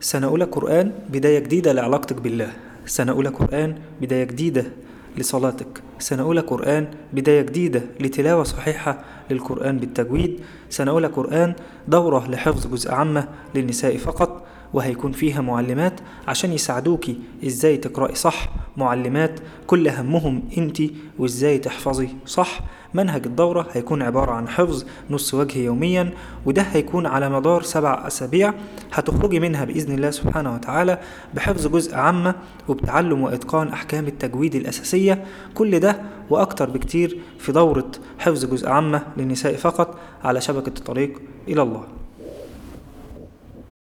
سنة أولى قرآن بداية جديدة لعلاقتك بالله. سنة أولى قرآن بداية جديدة لصلاتك. سنة أولى قرآن بداية جديدة لتلاوة صحيحة للقرآن بالتجويد. سنة أولى قرآن دورة لحفظ جزء عامة للنساء فقط وهيكون فيها معلمات عشان يساعدوكي إزاي تقرأي صح معلمات كل همهم انتي وإزاي تحفظي. صح منهج الدورة هيكون عبارة عن حفظ نص وجه يوميا وده هيكون على مدار سبع أسابيع هتخرجي منها بإذن الله سبحانه وتعالى بحفظ جزء عامة وبتعلم وإتقان أحكام التجويد الأساسية. كل ده وأكتر بكتير في دورة حفظ جزء عامة للنساء فقط على شبكة الطريق إلى الله.